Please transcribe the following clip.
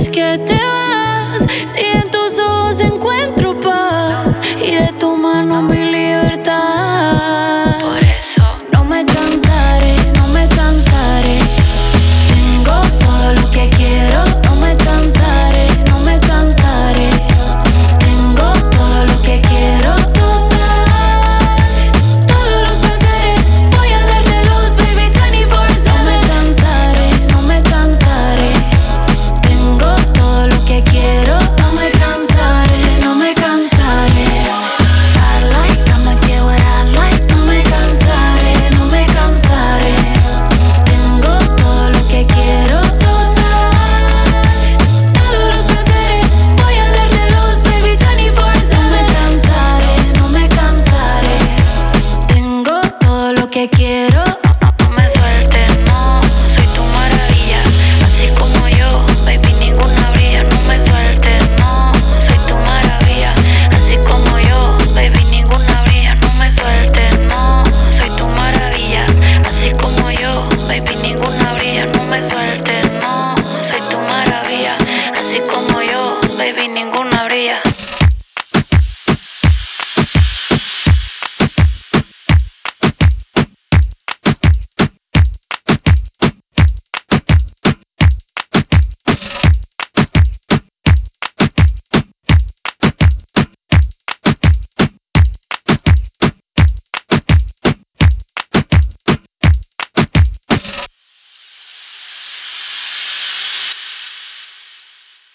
es que te vas, si en tus ojos encuentro paz y de tu mano mi que quiero.